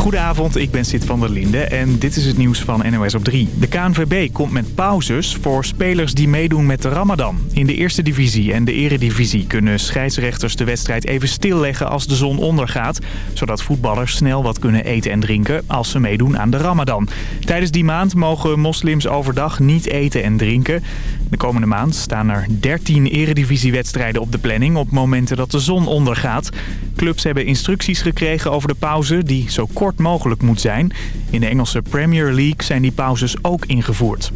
Goedenavond, ik ben Sid van der Linde en dit is het nieuws van NOS op 3. De KNVB komt met pauzes voor spelers die meedoen met de Ramadan. In de eerste divisie en de eredivisie kunnen scheidsrechters de wedstrijd even stilleggen als de zon ondergaat. Zodat voetballers snel wat kunnen eten en drinken als ze meedoen aan de Ramadan. Tijdens die maand mogen moslims overdag niet eten en drinken. De komende maand staan er 13 eredivisiewedstrijden op de planning op momenten dat de zon ondergaat. Clubs hebben instructies gekregen over de pauze die zo kort mogelijk moet zijn. In de Engelse Premier League zijn die pauzes ook ingevoerd.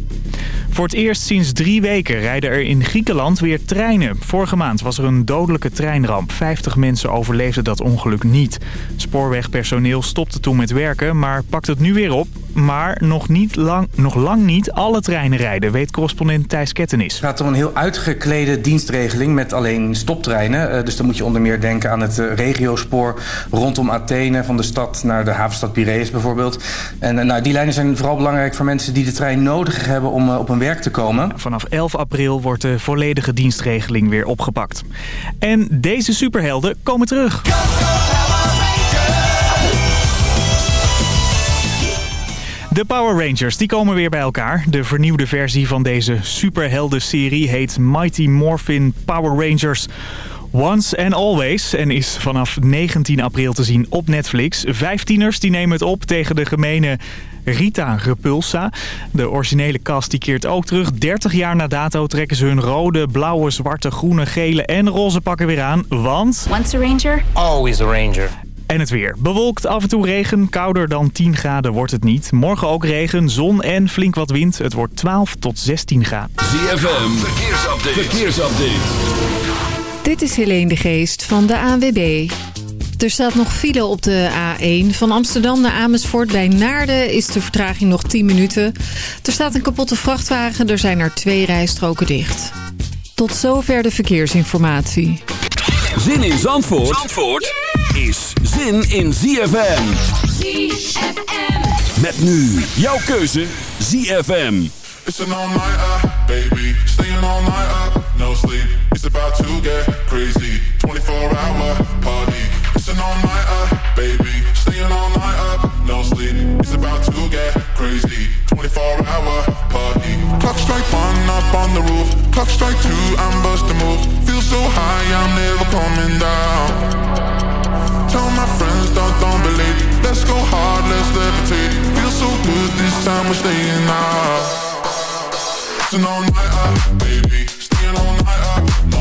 Voor het eerst sinds drie weken rijden er in Griekenland weer treinen. Vorige maand was er een dodelijke treinramp. 50 mensen overleefden dat ongeluk niet. Spoorwegpersoneel stopte toen met werken, maar pakt het nu weer op. Maar nog, niet lang, nog lang niet alle treinen rijden, weet correspondent Thijs Kettenis. Het gaat om een heel uitgeklede dienstregeling met alleen stoptreinen. Uh, dus dan moet je onder meer denken aan het uh, regiospoor rondom Athene... van de stad naar de havenstad Piraeus bijvoorbeeld. En uh, nou, die lijnen zijn vooral belangrijk voor mensen die de trein nodig hebben om op hun werk te komen. Vanaf 11 april wordt de volledige dienstregeling weer opgepakt. En deze superhelden komen terug. De Power Rangers die komen weer bij elkaar. De vernieuwde versie van deze superhelden-serie heet Mighty Morphin Power Rangers... Once and Always en is vanaf 19 april te zien op Netflix. Vijftieners die nemen het op tegen de gemene Rita Repulsa. De originele cast die keert ook terug. 30 jaar na dato trekken ze hun rode, blauwe, zwarte, groene, gele en roze pakken weer aan. Want... Once a ranger, always a ranger. En het weer. Bewolkt, af en toe regen. Kouder dan 10 graden wordt het niet. Morgen ook regen, zon en flink wat wind. Het wordt 12 tot 16 graden. ZFM, verkeersupdate. verkeersupdate. Dit is Helene de Geest van de ANWB. Er staat nog file op de A1. Van Amsterdam naar Amersfoort bij Naarden is de vertraging nog 10 minuten. Er staat een kapotte vrachtwagen. Er zijn er twee rijstroken dicht. Tot zover de verkeersinformatie. Zin in Zandvoort, Zandvoort is zin in ZFM. ZFM. Met nu jouw keuze ZFM. It's an all-nighter, baby. Staying all night up, no sleep. It's about to get crazy. 24-hour party. It's an all-nighter, baby. Staying all night up, no sleep. It's about to get crazy. 24-hour party. Clock strike one up on the roof. Strike two, moves. Feel so high, I'm never coming down. Tell my friends, don't, don't believe. Let's go hard, let's. Feel so good this time, we're staying. It's an all-nighter, baby. Staying all night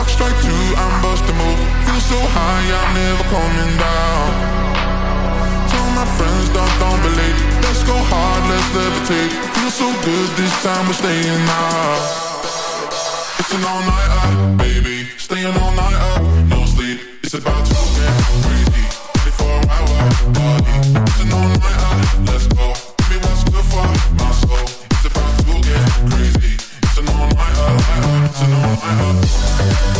clock strike two, I'm busting move. Feel so high, I'm never coming down. Tell my friends, don't don't believe. Let's go hard, let's levitate. Feel so good this time, we're staying out. It's an all-nighter, baby. Staying all night up, no sleep. It's about to get crazy. 24 hour party. It's an all-nighter, let's go. Mm-hmm.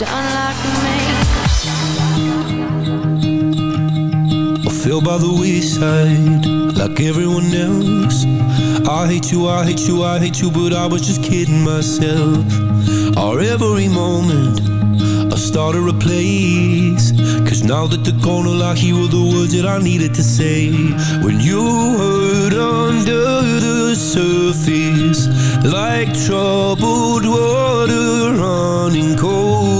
To unlock me. I fell by the wayside like everyone else. I hate you, I hate you, I hate you, but I was just kidding myself. Our every moment, I started a place. Cause now that the corner lock, here were the words that I needed to say. When you hurt under the surface, like troubled water running cold.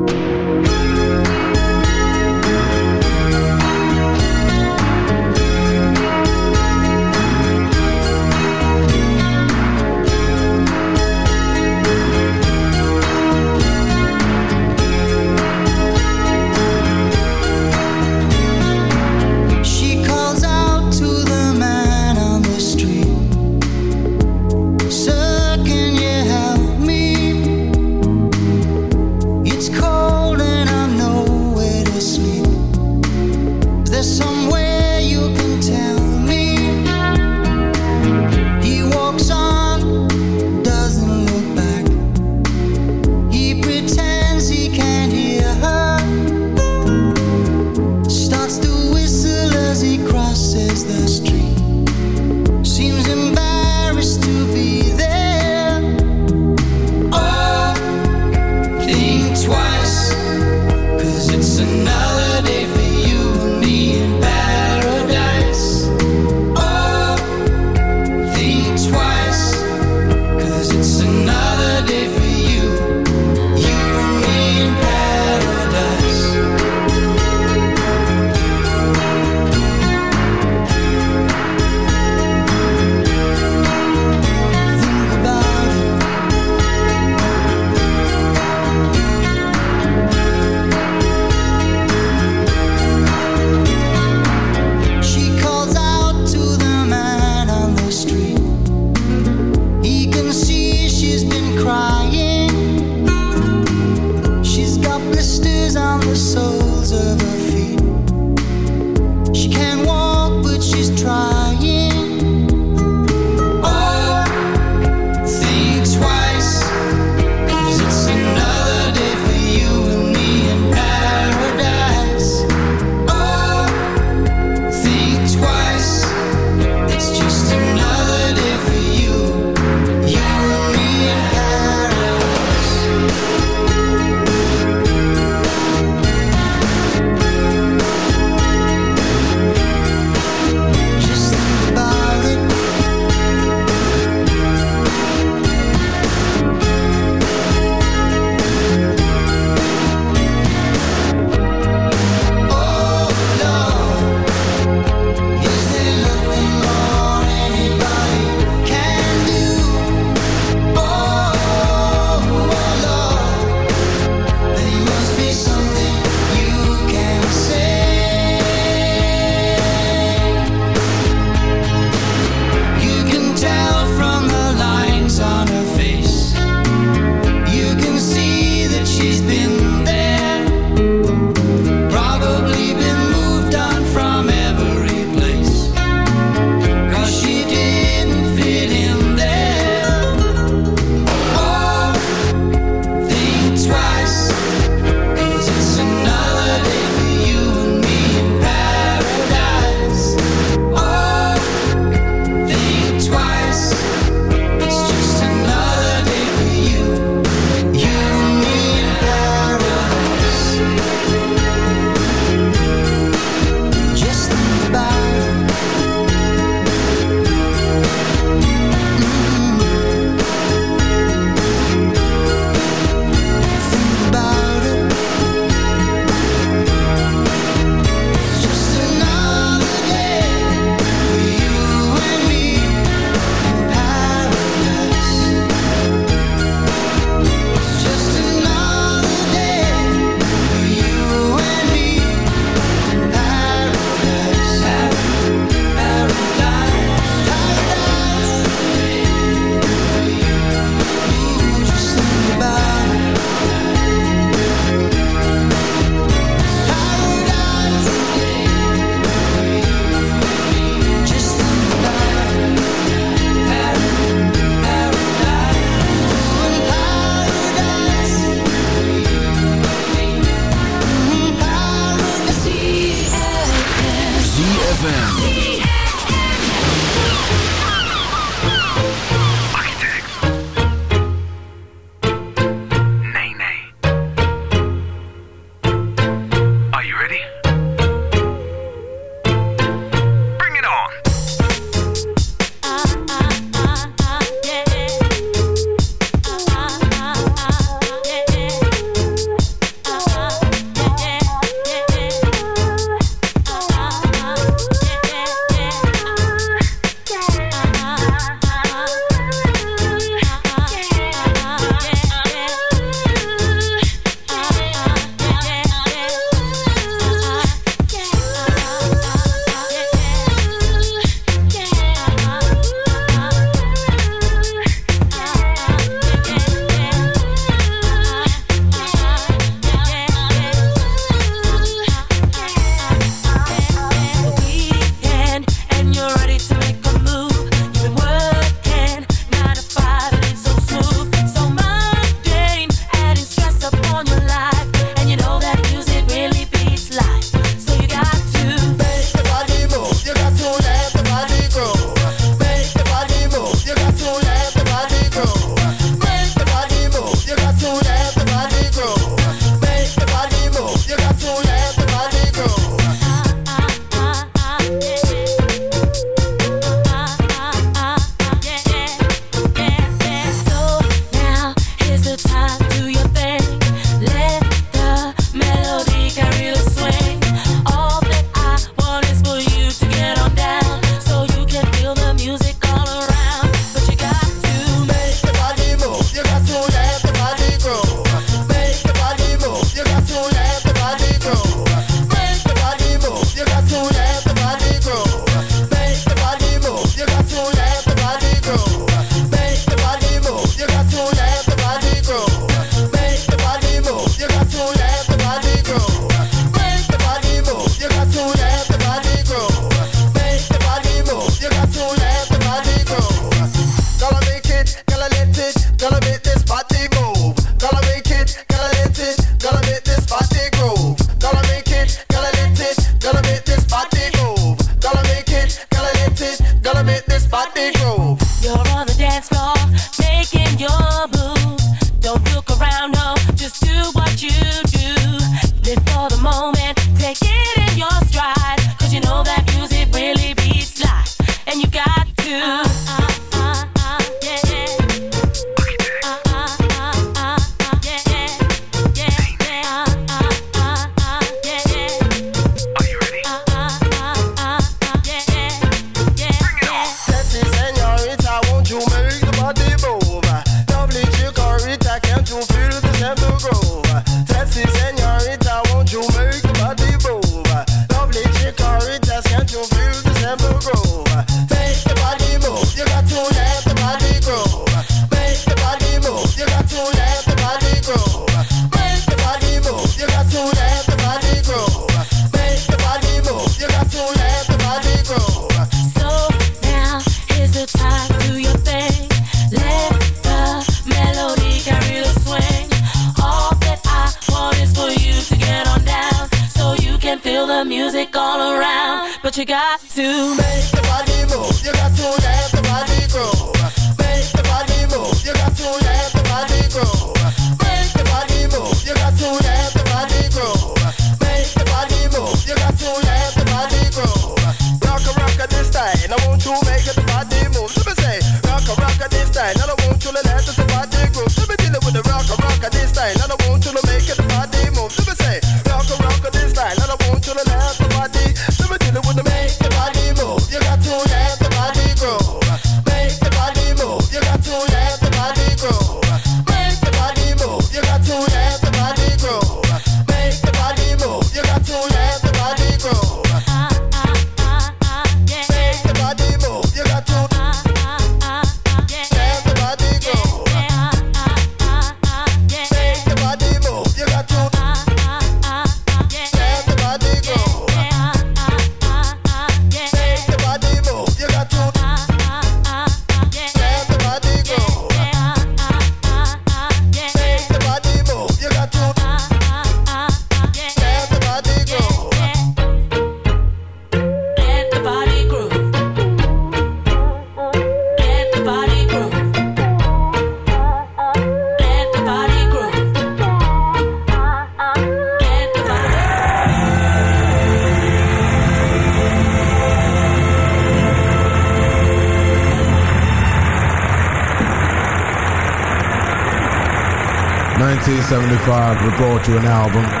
To an album.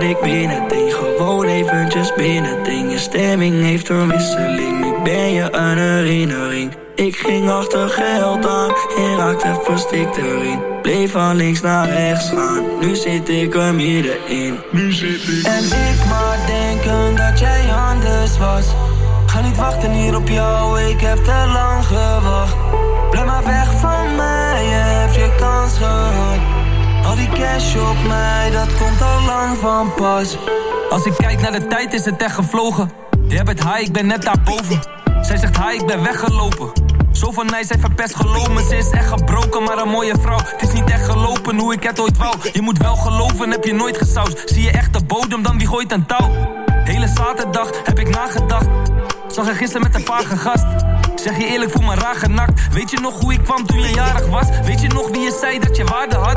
Dat ik binnendring, gewoon eventjes binnendring Je stemming heeft een wisseling, nu ben je een herinnering. Ik ging achter geld aan en raakte verstikt erin. Bleef van links naar rechts gaan, nu zit ik er middenin. Nu zit ik. En ik maar denken dat jij anders was. Ga niet wachten hier op jou, ik heb te lang gewacht. Blijf maar weg van mij, je hebt je kans gehad Al die cash op mij, dat komt al lang van pas. Als ik kijk naar de tijd is het echt gevlogen. Jij bent high, ik ben net daarboven. Zij zegt hi, ik ben weggelopen. Zo van mij, zij verpest geloven Ze is echt gebroken, maar een mooie vrouw. Het is niet echt gelopen hoe ik het ooit wou. Je moet wel geloven, heb je nooit gesausd. Zie je echt de bodem, dan wie gooit een touw? Hele zaterdag heb ik nagedacht. Zag je gisteren met een vage gast. Zeg je eerlijk, voel me raar genakt. Weet je nog hoe ik kwam toen je jarig was? Weet je nog wie je zei dat je waarde had?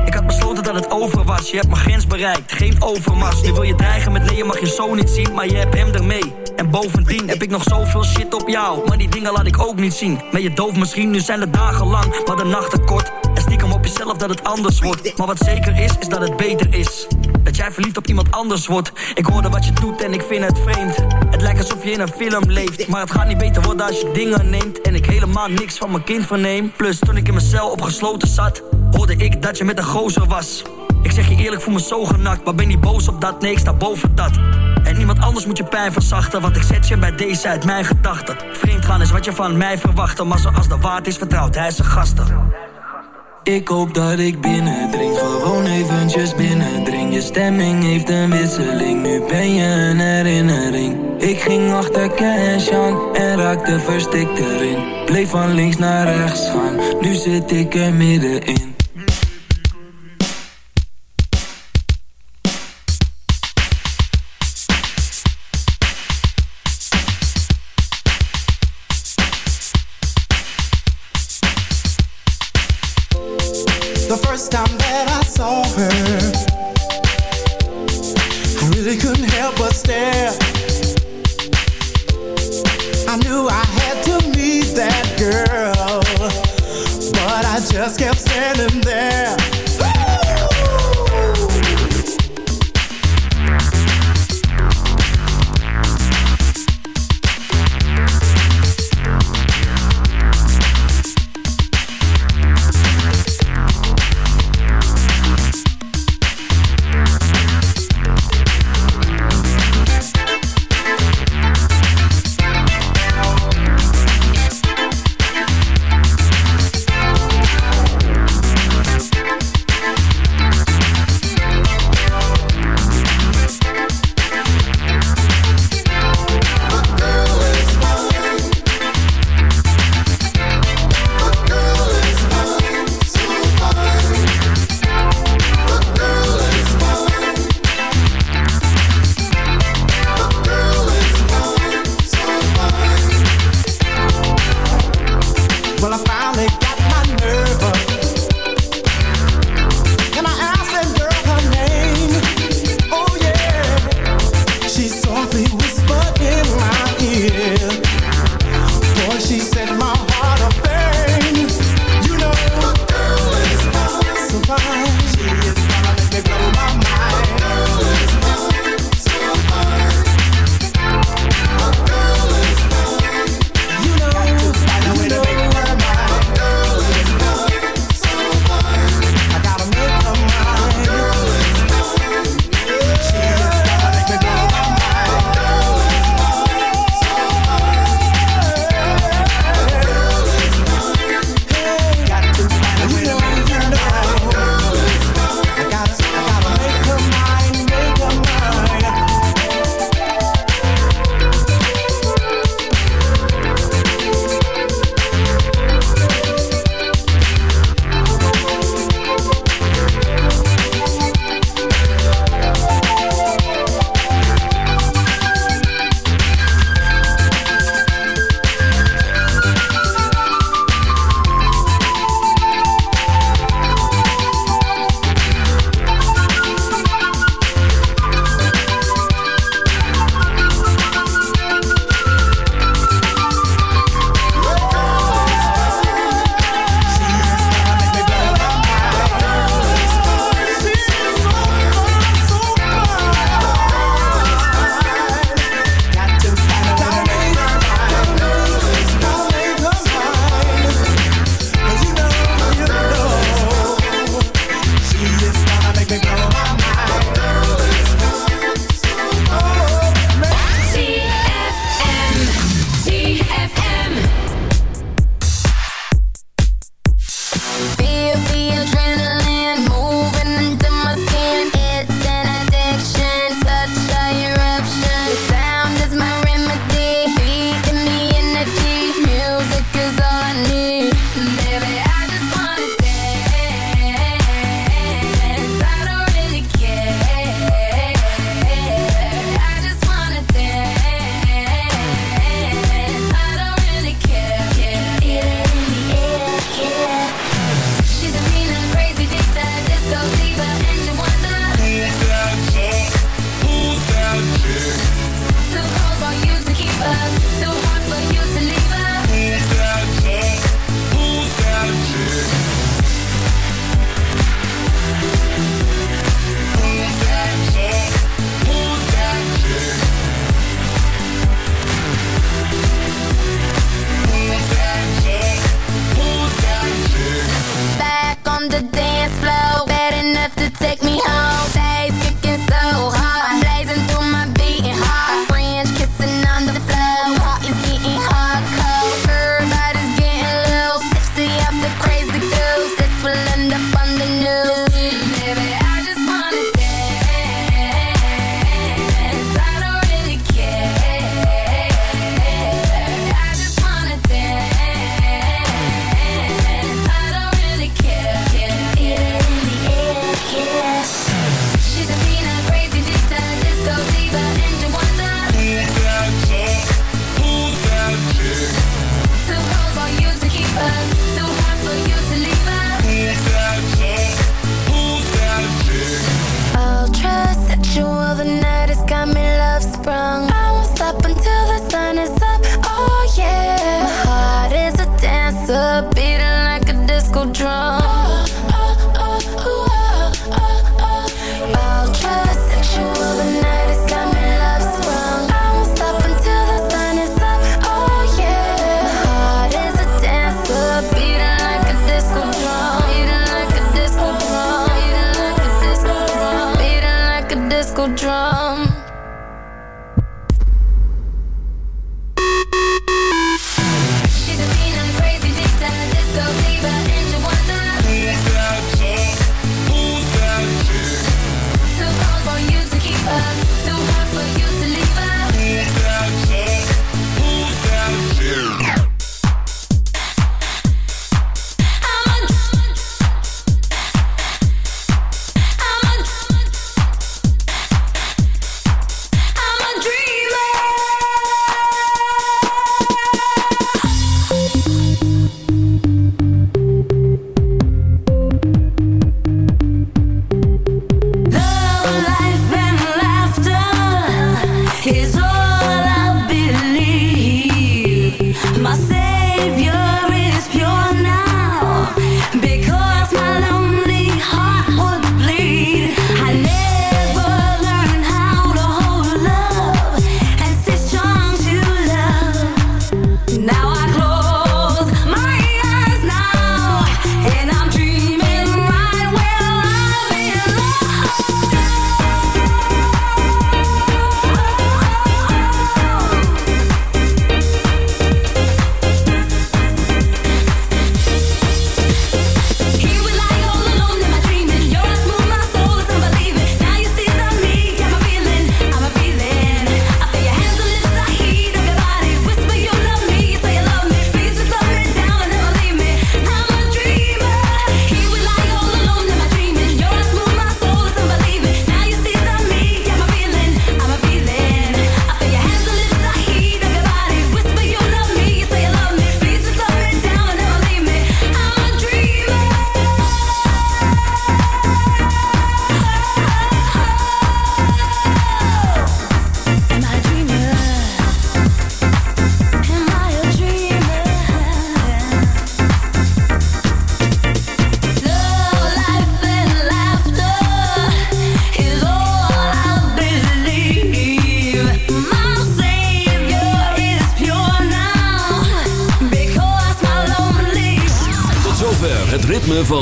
Besloten dat het over was. Je hebt mijn grens bereikt, geen overmars. Nu wil je dreigen met nee, je mag je zo niet zien, maar je hebt hem ermee. En bovendien heb ik nog zoveel shit op jou. Maar die dingen laat ik ook niet zien. Ben je doof misschien, nu zijn de dagen lang, maar de nachten kort. En stiekem op jezelf dat het anders wordt. Maar wat zeker is, is dat het beter is. Dat jij verliefd op iemand anders wordt. Ik hoorde wat je doet en ik vind het vreemd. Het lijkt alsof je in een film leeft. Maar het gaat niet beter worden als je dingen neemt. En ik helemaal niks van mijn kind verneem. Plus, toen ik in mijn cel opgesloten zat, hoorde ik dat je met een gozer was. Ik zeg je eerlijk, voel me zo genakt. Maar ben niet boos op dat, nee, ik sta boven dat. En niemand anders moet je pijn verzachten. Want ik zet je bij deze uit mijn gedachten. Vreemd gaan is wat je van mij verwacht. Maar zoals de waard is, vertrouwt hij zijn gasten. Ik hoop dat ik binnendring, gewoon eventjes Je stemming heeft een wisseling, nu ben je een herinnering. Ik ging achter cash en raakte verstikt erin. Bleef van links naar rechts gaan, nu zit ik er middenin kept standing there. is all I believe.